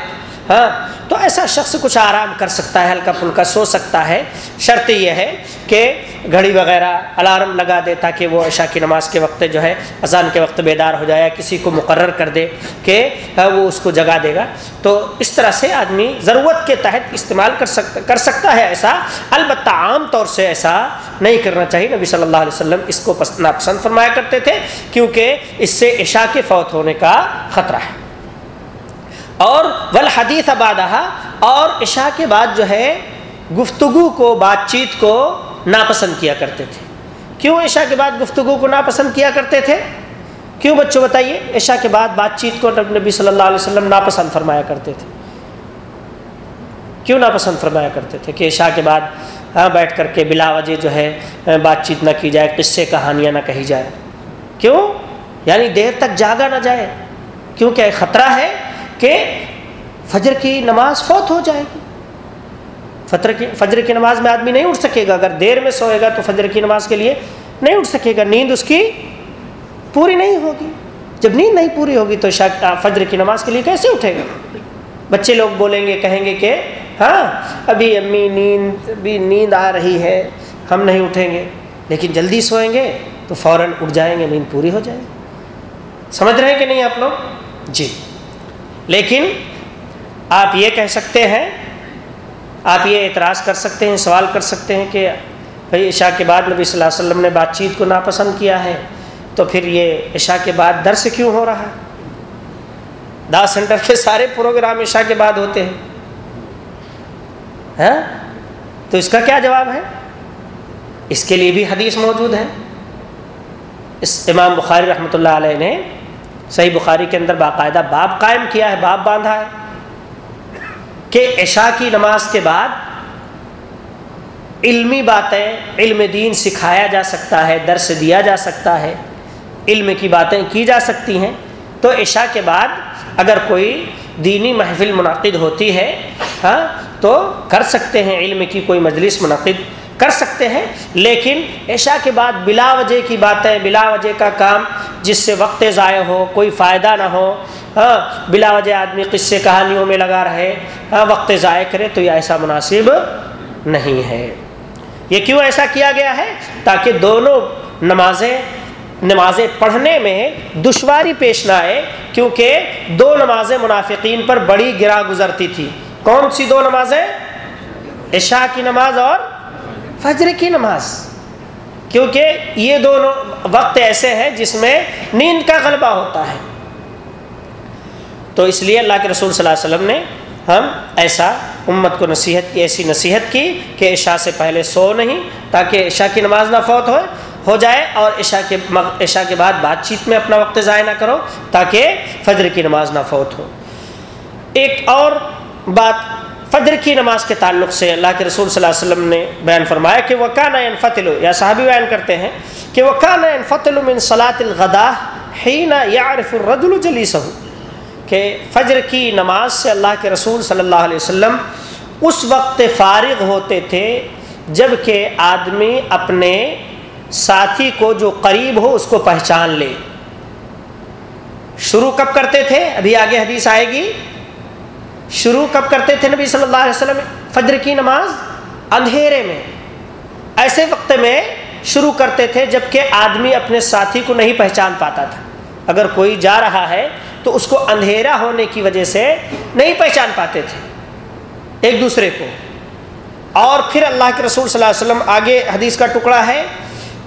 ہاں؟ تو ایسا شخص کچھ آرام کر سکتا ہے، ہلکا پھلکا سو سکتا ہے۔ شرط یہ ہے کہ گھڑی وغیرہ الارم لگا دے تاکہ وہ عشاء کی نماز کے وقت جو ہے، اذان کے وقت بیدار ہو جائے، کسی کو مقرر کر دے کہ ہاں، وہ اس کو جگا دے گا۔ تو اس طرح سے آدمی ضرورت کے تحت استعمال کر سکتا کر سکتا ہے ایسا۔ البتہ عام طور سے ایسا نہیں کرنا چاہیے۔ نبی صلی اللہ علیہ وسلم اس کو ناپسند فرمایا کرتے تھے، کیونکہ اس سے عشاء کے فوت ہونے کا خطرہ ہے۔ اور ول حدیث اور عشاء کے بعد جو ہے، گفتگو کو، بات چیت کو ناپسند کیا کرتے تھے۔ کیوں عشاء کے بعد گفتگو کو ناپسند کیا کرتے تھے؟ کیوں بچوں بتائیے، عشاء کے بعد بات چیت کو نبی صلی اللہ علیہ وسلم ناپسند فرمایا کرتے تھے۔ کیوں ناپسند فرمایا کرتے تھے کہ عشاء کے بعد ہاں بیٹھ کر کے بلا وجہ جو ہے، بات چیت نہ کی جائے، قصے، کہانیاں نہ کہی جائے۔ کیوں؟ یعنی دیر تک جاگا نہ جائے۔ کیونکہ خطرہ ہے؟ کہ فجر کی نماز فوت ہو جائے گی۔ فطر کی فجر کی نماز میں آدمی نہیں اٹھ سکے گا۔ اگر دیر میں سوئے گا تو فجر کی نماز کے لیے نہیں اٹھ سکے گا۔ نیند اس کی پوری نہیں ہوگی۔ جب نیند نہیں پوری ہوگی تو فجر کی نماز کے لیے کیسے اٹھے گا؟ بچے لوگ بولیں گے، کہیں گے کہ ہاں ابھی امی نیند ابھی نیند آ رہی ہے، ہم نہیں اٹھیں گے۔ لیکن جلدی سوئیں گے تو فوراً اٹھ جائیں گے، نیند پوری ہو جائے گی۔ سمجھ رہے ہیں کہ نہیں آپ لوگ؟ جی۔ لیکن آپ یہ کہہ سکتے ہیں، آپ یہ اعتراض کر سکتے ہیں، سوال کر سکتے ہیں کہ بھائی عشاء کے بعد نبی صلی اللہ علیہ وسلم نے بات چیت کو ناپسند کیا ہے، تو پھر یہ عشاء کے بعد درس کیوں ہو رہا ہے؟ دا سینٹر کے سارے پروگرام عشاء کے بعد ہوتے ہیں۔ ہاں؟ تو اس کا کیا جواب ہے؟ اس کے لیے بھی حدیث موجود ہے۔ اس امام بخاری رحمۃ اللہ علیہ نے صحیح بخاری کے اندر باقاعدہ باب قائم کیا ہے، باب باندھا ہے۔ کہ عشاء کی نماز کے بعد علمی باتیں، علم دین سکھایا جا سکتا ہے، درس دیا جا سکتا ہے، علم کی باتیں کی جا سکتی ہیں۔ تو عشاء کے بعد اگر کوئی دینی محفل منعقد ہوتی ہے ہاں تو کر سکتے ہیں، علم کی کوئی مجلس منعقد کر سکتے ہیں، لیکن عشاء کے بعد بلا وجہ کی باتیں، بلا وجہ کا کام جس سے وقت ضائع ہو، کوئی فائدہ نہ ہو ہاں بلا وجہ آدمی قصے، کہانیوں میں لگا رہے ہاں وقت ضائع کرے تو یہ ایسا مناسب نہیں ہے۔ یہ کیوں ایسا کیا گیا ہے؟ تاکہ دونوں نمازیں نمازیں پڑھنے میں دشواری پیش نہ آئے، کیونکہ دو نمازیں منافقین پر بڑی گرا گزرتی تھی۔ کون سی دو نمازیں؟ عشاء کی نماز اور فجر کی نماز۔ کیونکہ یہ دونوں وقت ایسے ہیں جس میں نیند کا غلبہ ہوتا ہے۔ تو اس لیے اللہ کے رسول صلی اللہ علیہ وسلم نے ہم ایسا امت کو نصیحت کی، ایسی نصیحت کی کہ عشاء سے پہلے سو نہیں، تاکہ عشاء کی نماز نہ فوت ہو ہو جائے اور عشاء کے عشاء کے بعد بات چیت میں اپنا وقت ضائع نہ کرو، تاکہ فجر کی نماز نہ فوت ہو۔ ایک اور بات فجر کی نماز کے تعلق سے اللہ کے رسول صلی اللہ علیہ وسلم نے بیان فرمایا کہ وہ کا فتل یا صحابی بیان کرتے ہیں کہ وہ کا نئن فتل من صلاۃ الغدا ہی نہ یارف الرد الجلیس ہو کہ فجر کی نماز سے اللہ کے رسول صلی اللہ علیہ وسلم اس وقت فارغ ہوتے تھے جبکہ آدمی اپنے ساتھی کو جو قریب ہو اس کو پہچان لے۔ شروع کب کرتے تھے؟ ابھی آگے حدیث آئے گی۔ شروع کب کرتے تھے نبی صلی اللہ علیہ وسلم؟ فجر کی نماز اندھیرے میں۔ ایسے وقت میں شروع کرتے تھے جبکہ آدمی اپنے ساتھی کو نہیں پہچان پاتا تھا۔ اگر کوئی جا رہا ہے تو اس کو اندھیرا ہونے کی وجہ سے نہیں پہچان پاتے تھے۔ ایک دوسرے کو۔ اور پھر اللہ کے رسول صلی اللہ علیہ وسلم آگے حدیث کا ٹکڑا ہے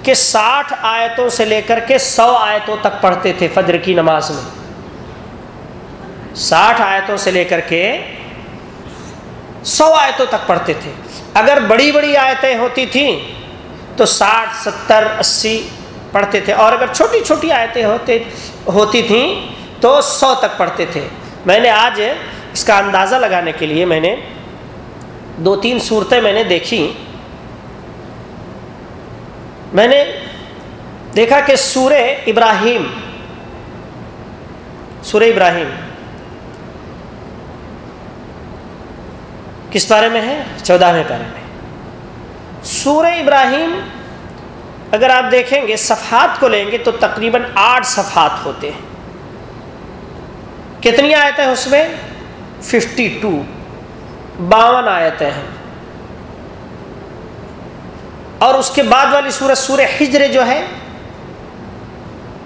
کہ ساٹھ آیتوں سے لے کر کے سو آیتوں تک پڑھتے تھے فجر کی نماز میں۔ ساٹھ آیتوں سے لے کر کے سو آیتوں تک پڑھتے تھے۔ اگر بڑی بڑی آیتیں ہوتی تھیں تو ساٹھ، ستر، اسی پڑھتے تھے۔ اور اگر چھوٹی چھوٹی آیتیں ہوتے، ہوتی تھیں تو سو تک پڑھتے تھے۔ میں نے آج اس کا اندازہ لگانے کے لیے میں نے دو تین صورتیں میں نے دیکھی۔ میں نے دیکھا کہ سورہ ابراہیم سورہ ابراہیم کس بارے میں ہے؟ چودہویں پارے میں۔ سورہ ابراہیم اگر آپ دیکھیں گے، صفحات کو لیں گے تو تقریباً آٹھ صفحات ہوتے ہیں۔ کتنی آیتیں اس میں؟ Fifty two. باون آیتیں ہیں۔ اور اس کے بعد والی سورج سورہ ہجر جو ہے،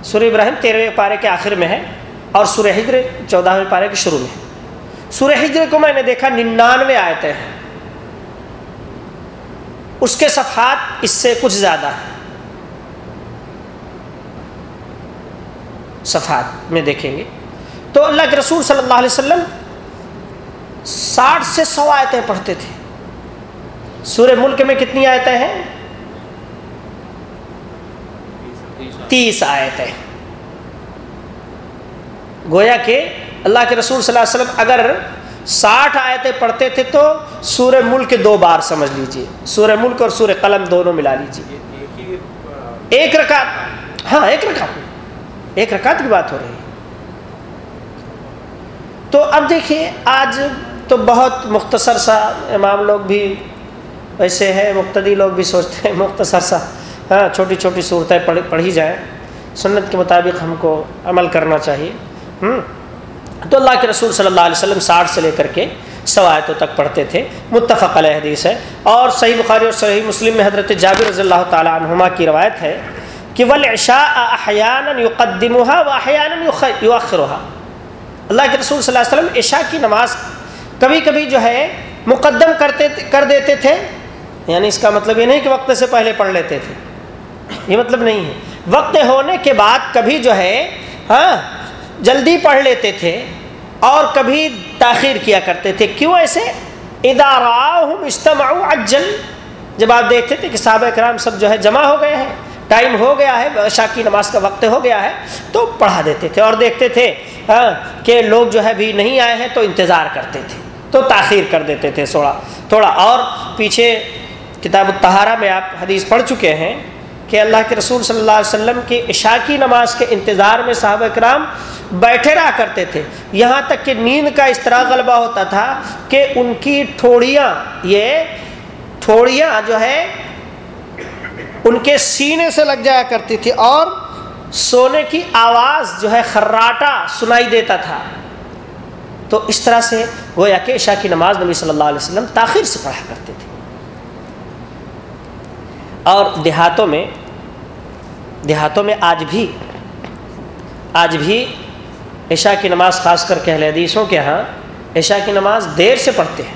سورہ ابراہیم تیرہویں پارے کے آخر میں ہے اور سورہ ہجر چودہویں پارے کے شروع میں ہے۔ سورہ ہجر کو میں نے دیکھا ننانوے آیتیں ہیں۔ اس کے صفحات اس سے کچھ زیادہ ہیں۔ صفحات میں دیکھیں گے۔ تو اللہ کے رسول صلی اللہ علیہ وسلم ساٹھ سے سو آیتیں پڑھتے تھے۔ سورہ ملک میں کتنی آیتیں ہیں؟ تیس آیتیں۔ گویا کہ اللہ کے رسول صلی اللہ علیہ وسلم اگر ساٹھ آیتیں پڑھتے تھے تو سورہ ملک دو بار سمجھ لیجیے۔ سورہ ملک اور سورہ قلم دونوں ملا لیجیے ایک رکعت۔ ہاں ایک رکعت۔ ایک رکعت کی بات ہو رہی ہے۔ تو اب دیکھیے آج تو بہت مختصر سا امام لوگ بھی ویسے ہے مقتدی لوگ بھی سوچتے ہیں مختصر سا ہاں چھوٹی چھوٹی صورتیں پڑھ پڑھی جائیں۔ سنت کے مطابق ہم کو عمل کرنا چاہیے۔ تو اللہ کے رسول صلی اللہ علیہ وسلم ساٹھ سے لے کر کے سوایتوں تک پڑھتے تھے۔ متفق علیہ حدیث ہے۔ اور صحیح بخاری اور صحیح مسلم میں حضرت جابر رضی اللہ تعالیٰ عنہما کی روایت ہے کہ ولاشا احیان یقدمها و احیان یؤخرها۔ اللہ کے رسول صلی اللہ علیہ وسلم عشاء کی نماز کبھی کبھی جو ہے مقدم کرتے کر دیتے تھے۔ یعنی اس کا مطلب یہ نہیں کہ وقت سے پہلے پڑھ لیتے تھے۔ یہ مطلب نہیں ہے۔ وقت ہونے کے بعد کبھی جو ہے ہاں جلدی پڑھ لیتے تھے اور کبھی تاخیر کیا کرتے تھے۔ کیوں ایسے؟ ادارہ اجتماع اجل جب آپ دیکھتے تھے کہ صحابہ کرام سب جو ہے جمع ہو گئے ہیں، ٹائم ہو گیا ہے، عشاء کی نماز کا وقت ہو گیا ہے، تو پڑھا دیتے تھے اور دیکھتے تھے ہاں، کہ لوگ جو ہے بھی نہیں آئے ہیں تو انتظار کرتے تھے، تو تاخیر کر دیتے تھے تھوڑا تھوڑا۔ اور پیچھے کتاب الطہارہ میں آپ حدیث پڑھ چکے ہیں۔ کہ اللہ کے رسول صلی اللہ علیہ وسلم کی عشاء کی نماز کے انتظار میں صحابہ کرام بیٹھے رہا کرتے تھے۔ یہاں تک کہ نیند کا اس طرح غلبہ ہوتا تھا کہ ان کی ٹھوڑیاں یہ ٹھوڑیاں جو ہے، ان کے سینے سے لگ جایا کرتی تھی اور سونے کی آواز جو ہے خراٹا سنائی دیتا تھا۔ تو اس طرح سے گویا کہ عشاء کی نماز نبی صلی اللہ علیہ وسلم تاخیر سے پڑھا کرتے تھے۔ اور دیہاتوں میں دیہاتوں میں آج بھی آج بھی عشاء کی نماز خاص کر کے اہل حدیثوں کے ہاں عشاء کی نماز دیر سے پڑھتے ہیں۔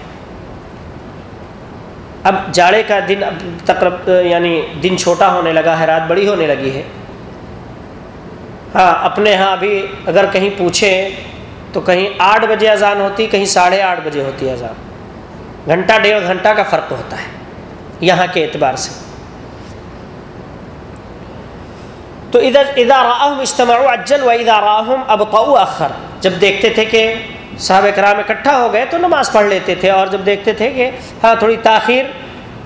اب جاڑے کا دن اب تقرب یعنی دن چھوٹا ہونے لگا ہے، رات بڑی ہونے لگی ہے۔ ہاں اپنے ہاں ابھی اگر کہیں پوچھیں تو کہیں آٹھ بجے اذان ہوتی، کہیں ساڑھے آٹھ بجے ہوتی ہے اذان۔ گھنٹہ ڈیڑھ گھنٹہ کا فرق ہوتا ہے یہاں کے اعتبار سے۔ تو ادھر ادا راہم اجتماع اجل و ادا راہم اب اخر جب دیکھتے تھے کہ صحاب کرام اکٹھا ہو گئے تو نماز پڑھ لیتے تھے اور جب دیکھتے تھے کہ ہاں تھوڑی تاخیر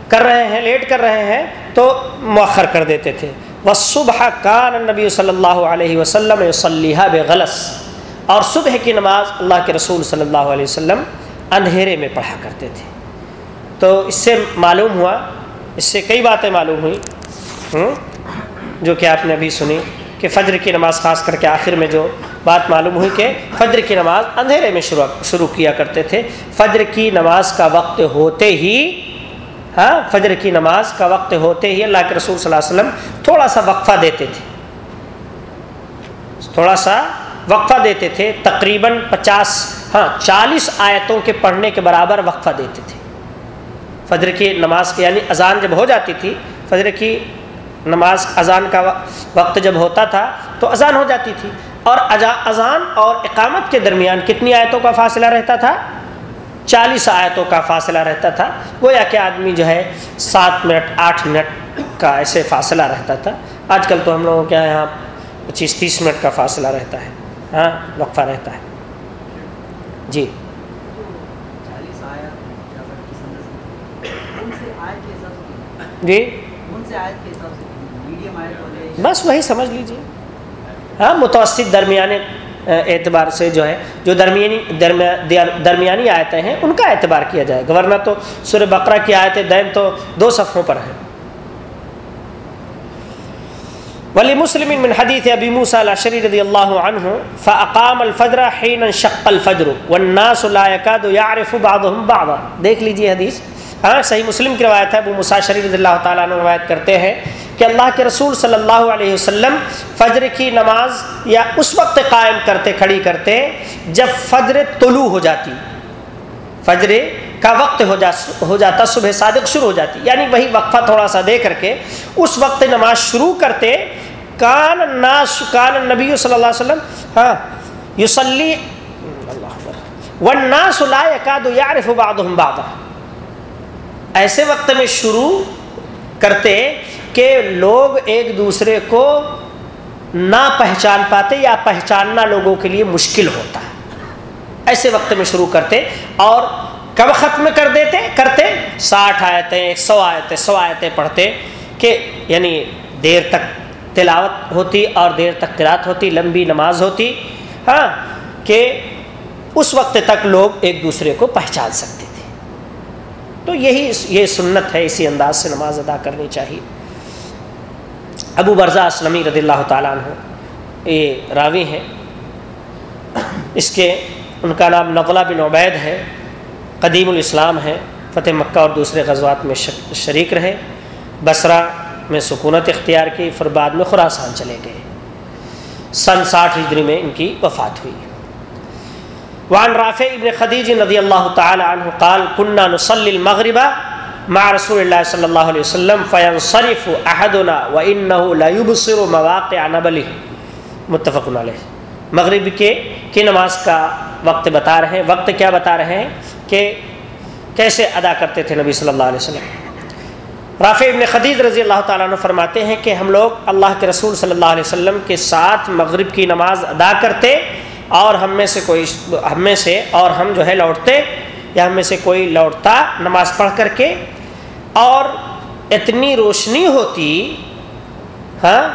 کر رہے ہیں، لیٹ کر رہے ہیں تو مؤخر کر دیتے تھے۔ وہ صبح کان نبی صلی اللہ علیہ وسلم وسلم بے غلط اور صبح کی نماز اللہ کے رسول صلی اللہ علیہ وسلم اندھیرے میں پڑھا کرتے تھے۔ تو اس سے معلوم ہوا، اس سے کئی باتیں معلوم ہوئیں۔ جو کہ آپ نے ابھی سنی کہ فجر کی نماز خاص کر کے آخر میں جو بات معلوم ہوئی کہ فجر کی نماز اندھیرے میں شروع شروع کیا کرتے تھے۔ فجر کی نماز کا وقت ہوتے ہی ہاں فجر کی نماز کا وقت ہوتے ہی اللہ کے رسول صلی اللہ علیہ وسلم تھوڑا سا وقفہ دیتے تھے۔ تھوڑا سا وقفہ دیتے تھے، تقریباً پچاس ہاں چالیس آیتوں کے پڑھنے کے برابر وقفہ دیتے تھے۔ فجر کی نماز یعنی اذان جب ہو جاتی تھی، فجر کی نماز اذان کا وقت جب ہوتا تھا تو اذان ہو جاتی تھی۔ اور اذان اور اقامت کے درمیان کتنی آیتوں کا فاصلہ رہتا تھا؟ چالیس آیتوں کا فاصلہ رہتا تھا۔ گویا کہ آدمی جو ہے سات منٹ آٹھ منٹ کا ایسے فاصلہ رہتا تھا۔ آج کل تو ہم لوگوں کے یہاں پچیس تیس منٹ کا فاصلہ رہتا ہے۔ ہاں وقفہ رہتا ہے۔ جی۔ جی۔ بس وہی سمجھ لیجیے ہاں متوسط درمیانے اعتبار سے جو ہے، جو درمیانی درمیانی آیتیں ہیں، ان کا اعتبار کیا جائے گا۔ ورنہ تو سر بقرہ کی آیتیں دین تو دو صفحوں پر ہیں۔ ولی مسلم من حدیث ابی موسیٰ الشری رضی اللہ عنہ فاقام الفجر حین شق الفجر، والناس لا يكاد يعرف بعضهم بعضا۔ دیکھ لیجیے حدیث۔ ہاں صحیح مسلم کی روایت ہے، ابو موسیٰ شری رضی اللہ تعالیٰ عنہ روایت کرتے ہیں کہ اللہ کے رسول صلی اللہ علیہ وسلم فجر کی نماز یا اس وقت قائم کرتے، کھڑی کرتے جب فجر طلوع ہو جاتی۔ فجر کا وقت ہو جا، ہو جاتا، صبح صادق شروع ہو جاتی۔ یعنی وہی وقفہ تھوڑا سا دے کر کے اس وقت نماز شروع کرتے۔ کان ناس کان نبی صلی اللہ علیہ وسلم ہاں یوسلی والناس لا يكاد يعرف بعضهم بعضا۔ ایسے وقت میں شروع کرتے کہ لوگ ایک دوسرے کو نہ پہچان پاتے یا پہچاننا لوگوں کے لیے مشکل ہوتا ہے۔ ایسے وقت میں شروع کرتے اور کب ختم کر دیتے؟ کرتے ساٹھ آیتیں، سو آیتیں سو آیتیں پڑھتے کہ یعنی دیر تک تلاوت ہوتی اور دیر تک قرات ہوتی، لمبی نماز ہوتی ہاں کہ اس وقت تک لوگ ایک دوسرے کو پہچان سکتے۔ تو یہی یہ سنت ہے، اسی انداز سے نماز ادا کرنی چاہیے۔ ابو برزا اسلمی رضی اللہ تعالیٰ عنہ یہ راوی ہیں۔ اس کے ان کا نام نقلہ بن عبید ہے۔ قدیم الاسلام ہے۔ فتح مکہ اور دوسرے غزوات میں شریک رہے۔ بصرہ میں سکونت اختیار کی، پھر بعد میں خوراسان چلے گئے۔ سن ساٹھ ہجری میں ان کی وفات ہوئی۔ وعن رافع ابن خدیج رضی اللہ تعالی عنہ قال کننا نصلی المغربہ مع رسول اللہ صلی اللہ علیہ وسلم فینصرف احدنا وانه لا يبصر مواقع نبله. متفق علیہ۔ مغرب کے کی نماز کا وقت بتا رہے ہیں۔ وقت کیا بتا رہے ہیں؟ کہ کیسے ادا کرتے تھے نبی صلی اللہ علیہ وسلم۔ رافع ابن خدیج رضی اللہ تعالیٰ عنہ فرماتے ہیں کہ ہم لوگ اللہ کے رسول صلی اللہ علیہ وسلم کے ساتھ مغرب کی نماز ادا کرتے اور ہم میں سے کوئی ہم میں سے اور ہم جو ہے لوٹتے یا ہم میں سے کوئی لوٹتا نماز پڑھ کر کے اور اتنی روشنی ہوتی ہاں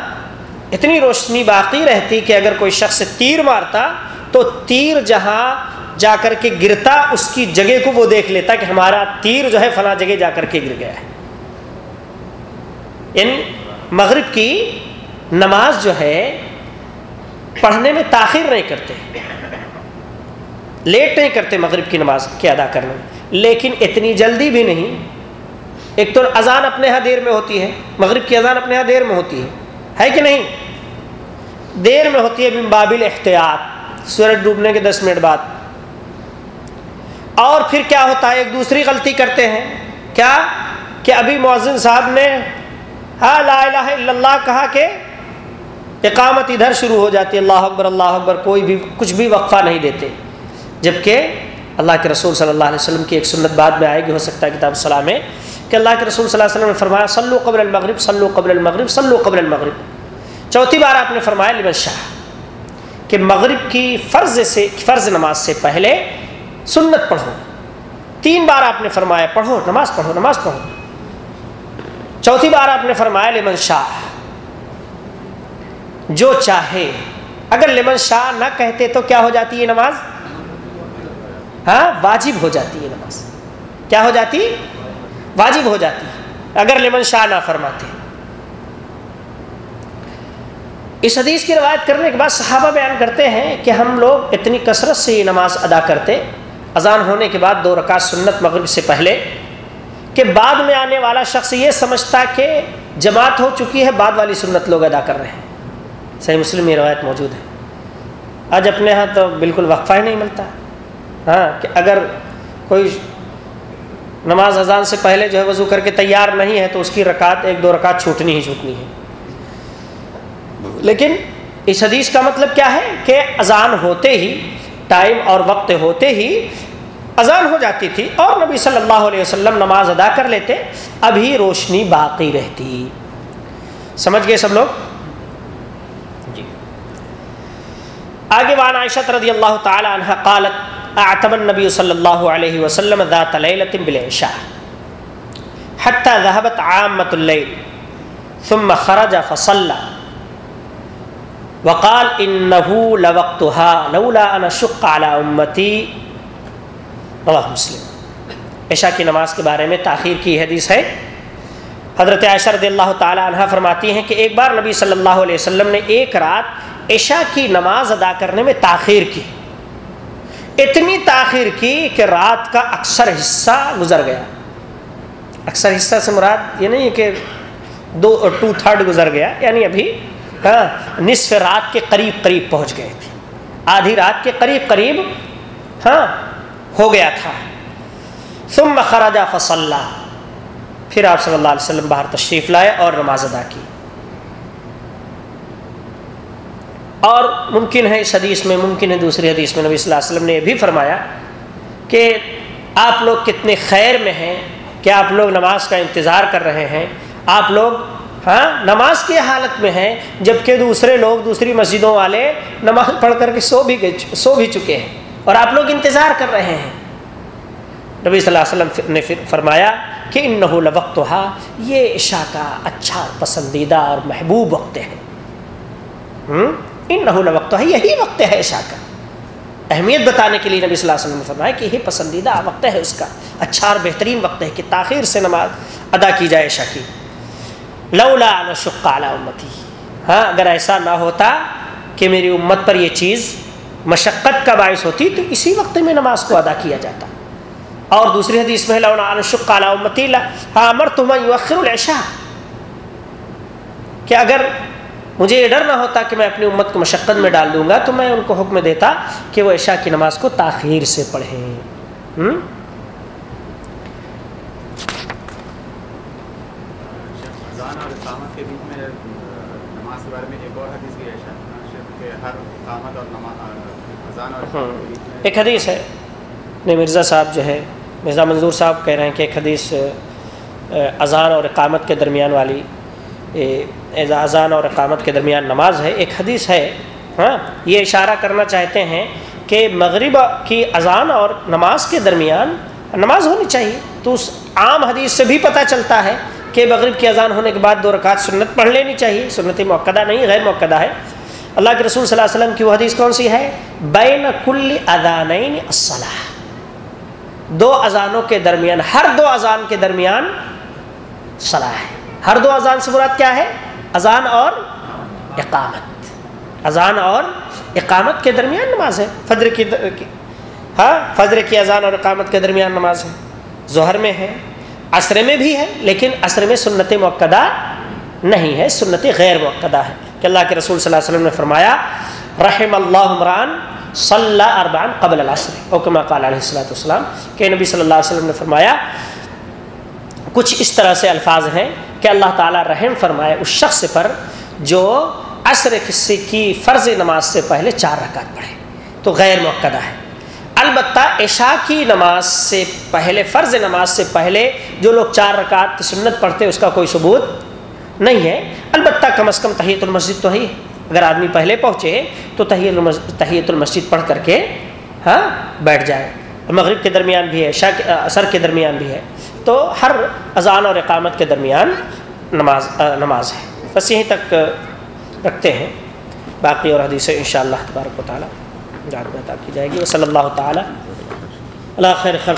اتنی روشنی باقی رہتی کہ اگر کوئی شخص تیر مارتا تو تیر جہاں جا کر کے گرتا، اس کی جگہ کو وہ دیکھ لیتا کہ ہمارا تیر جو ہے فلاں جگہ جا کر کے گر گیا ہے۔ یعنی مغرب کی نماز جو ہے پڑھنے میں تاخیر نہیں کرتے۔ لیٹ نہیں کرتے مغرب کی نماز کے ادا کرنے میں۔ لیکن اتنی جلدی بھی نہیں۔ ایک تو اذان اپنے یہاں دیر میں ہوتی ہے، مغرب کی اذان اپنے یہاں دیر میں ہوتی ہے۔ ہے کہ نہیں؟ دیر میں ہوتی ہے بابل احتیاط۔ سورج ڈوبنے کے دس منٹ بعد۔ اور پھر کیا ہوتا ہے؟ ایک دوسری غلطی کرتے ہیں۔ کیا؟ کہ ابھی معذن صاحب نے ہاں لا الہ الا اللہ کہا کہ اقامت ادھر شروع ہو جاتی ہے، اللہ اکبر اللہ اکبر، کوئی بھی، کچھ بھی وقفہ نہیں دیتے۔ جبکہ اللہ کے رسول صلی اللہ علیہ وسلم کی ایک سنت بعد میں آئے گی، ہو سکتا ہے کتاب السلام میں، کہ اللہ کے رسول صلی اللہ علیہ وسلم نے فرمایا سلو قبل المغرب سلو قبل المغرب سلو قبل المغرب۔ چوتھی بار آپ نے فرمایا، لمن شاہ، کہ مغرب کی فرض سے، فرض نماز سے پہلے سنت پڑھو۔ تین بار آپ نے فرمایا، پڑھو، نماز پڑھو نماز پڑھو۔ چوتھی بار آپ نے فرمایا، لمن شاہ جو چاہے۔ اگر لمن شاہ نہ کہتے تو کیا ہو جاتی ہے نماز؟ ہاں واجب ہو جاتی ہے نماز۔ کیا ہو جاتی؟ واجب ہو جاتی۔ ہے اگر لمن شاہ نہ فرماتے۔ اس حدیث کی روایت کرنے کے بعد صحابہ بیان کرتے ہیں کہ ہم لوگ اتنی کثرت سے یہ نماز ادا کرتے۔ اذان ہونے کے بعد دو رکعت سنت مغرب سے پہلے۔ کہ بعد میں آنے والا شخص یہ سمجھتا کہ جماعت ہو چکی ہے، بعد والی سنت لوگ ادا کر رہے ہیں۔ صحیح مسلم یہ روایت موجود ہے۔ آج اپنے ہاں تو بالکل وقفہ ہی نہیں ملتا۔ ہاں کہ اگر کوئی نماز اذان سے پہلے جو ہے وضو کر کے تیار نہیں ہے تو اس کی رکعت ایک دو رکعت چھوٹنی ہی چھوٹنی ہے۔ لیکن اس حدیث کا مطلب کیا ہے کہ اذان ہوتے ہی، ٹائم اور وقت ہوتے ہی اذان ہو جاتی تھی اور نبی صلی اللہ علیہ وسلم نماز ادا کر لیتے، ابھی روشنی باقی رہتی۔ سمجھ گئے سب لوگ؟ آگے وان عائشہ رضی اللہ تعالی عنہ قالت اعتب النبی صلی اللہ علیہ وسلم ذات لیلت بالعشاء حتى ذهبت عامة الليل ثم خرج فصلى وقال انه لوقتها لولا ان اشق على امتي رواه مسلم۔ عشاء کی نماز کے بارے میں تاخیر کی حدیث ہے۔ حضرت عائشہ رضی اللہ تعالی عنہ فرماتی ہیں کہ ایک بار نبی صلی اللہ علیہ وسلم نے ایک رات عشاء کی نماز ادا کرنے میں تاخیر کی۔ اتنی تاخیر کی کہ رات کا اکثر حصہ گزر گیا۔ اکثر حصہ سے مراد یہ نہیں کہ دو ٹو تھرڈ گزر گیا یعنی ابھی ہاں نصف رات کے قریب قریب پہنچ گئے تھے۔ آدھی رات کے قریب قریب ہاں ہو گیا تھا۔ ثم خراجہ فصلہ پھر آپ صلی اللہ علیہ وسلم باہر تشریف لائے اور نماز ادا کی۔ اور ممکن ہے اس حدیث میں، ممکن ہے دوسری حدیث میں نبی صلی اللہ علیہ وسلم نے یہ بھی فرمایا کہ آپ لوگ کتنے خیر میں ہیں کہ آپ لوگ نماز کا انتظار کر رہے ہیں؟ آپ لوگ ہاں نماز کی حالت میں ہیں، جبکہ دوسرے لوگ، دوسری مسجدوں والے نماز پڑھ کر کے سو بھی گئے، سو بھی چکے ہیں اور آپ لوگ انتظار کر رہے ہیں۔ نبی صلی اللہ علیہ وسلم نے فرمایا کہ ان نحول وقت یہ عشاء کا اچھا پسندیدہ اور محبوب وقت ہے۔ ان نحول وقت ہے یہی وقت ہے عشاء کا۔ اہمیت بتانے کے لیے نبی صلی اللہ علیہ وسلم نے فرمایا کہ یہی پسندیدہ وقت ہے اس کا۔ اچھا اور بہترین وقت ہے کہ تاخیر سے نماز ادا کی جائے عشاء کی۔ لولا نشق علی امتی۔ ہاں اگر ایسا نہ ہوتا کہ میری امت پر یہ چیز مشقت کا باعث ہوتی تو اسی وقت میں نماز کو ادا کیا جاتا۔ اور دوسری حدیث میں لولا نشق علی امتی ہاں امر تم یؤخر العشاء۔ کہ اگر مجھے یہ ڈر نہ ہوتا کہ میں اپنی امت کو مشقت میں ڈال دوں گا تو میں ان کو حکم دیتا کہ وہ عشاء کی نماز کو تاخیر سے پڑھیں۔ ایک حدیث ہے نہیں مرزا صاحب جو ہے مرزا منظور صاحب کہہ رہے ہیں کہ ایک حدیث اذان اور اقامت کے درمیان والی۔ اذان اور اقامت کے درمیان نماز ہے، ایک حدیث ہے۔ ہاں یہ اشارہ کرنا چاہتے ہیں کہ مغرب کی اذان اور نماز کے درمیان نماز ہونی چاہیے۔ تو اس عام حدیث سے بھی پتہ چلتا ہے کہ مغرب کی اذان ہونے کے بعد دو رکعت سنت پڑھ لینی چاہیے۔ سنت موقع نہیں، غیر موقع ہے۔ اللہ کے رسول صلی اللہ علیہ وسلم کی وہ حدیث کون سی ہے؟ بین کل ادانین الصلاح۔ دو اذانوں کے درمیان، ہر دو اذان کے درمیان صلاح ہے۔ ہر دو اذان سے مراد کیا ہے؟ اذان اور اقامت۔ اذان اور اقامت کے درمیان نماز ہے۔ فجر کی ہاں فجر کی اذان اور اقامت کے درمیان نماز ہے۔ ظہر میں ہے، عصر میں بھی ہے، لیکن عصر میں سنت موقع نہیں ہے، سنت غیر موقع ہے۔ کہ اللہ کے رسول صلی اللہ علیہ وسلم نے فرمایا، رحم اللہ عمران صلی اللہ اربان قبل العصر۔ اوکما قال علیہ السلاۃ والسلام، کہ نبی صلی اللہ علیہ وسلم نے فرمایا، کچھ اس طرح سے الفاظ ہیں۔ کہ اللہ تعالیٰ رحم فرمائے اس شخص پر جو عصر قصے کی فرض نماز سے پہلے چار رکعت پڑھے، تو غیر موقع ہے۔ البتہ عشاء کی نماز سے پہلے، فرض نماز سے پہلے جو لوگ چار رکعت سنت پڑھتے اس کا کوئی ثبوت نہیں ہے۔ البتہ کم از کم تحیت المسجد تو ہے اگر آدمی پہلے پہنچے تو تحیت المسجد پڑھ کر کے ہاں بیٹھ جائے۔ مغرب کے درمیان بھی ہے، عشاء اثر کے درمیان بھی ہے۔ تو ہر اذان اور اقامت کے درمیان نماز نماز ہے۔ بس یہیں تک رکھتے ہیں۔ باقی اور حدیث ان شاء اللہ تبارک و تعالیٰ جان میں عطا کی جائے گی۔ وہ صلی اللہ تعالیٰ اللہ خیر خلق۔